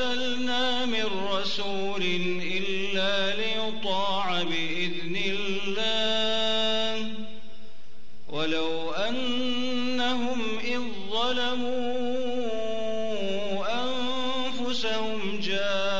أرسلنا من رسول إلا ليطاع بإذن الله. ولو أنهم إذ ظلموا أنفسهم جاءوك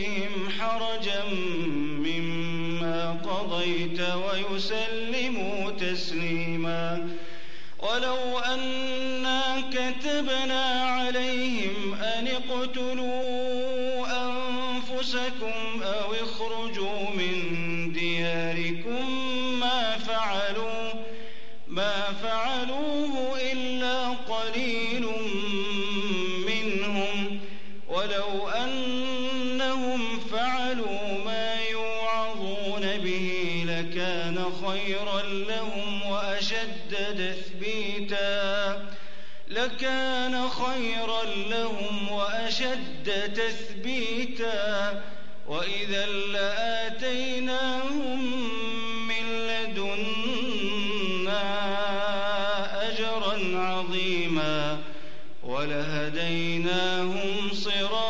أنفسهم حرجا مما قضيت ويسلموا تسليما. ولو أنا كتبنا عليهم أن اقتلوا أنفسكم لكان خيرا لهم وأشد تثبيتا. لكان خيرا لهم وأشد تثبيتا. وإذا لآتيناهم من لدنا أجرا عظيما. ولهديناهم صراطا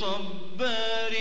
صبار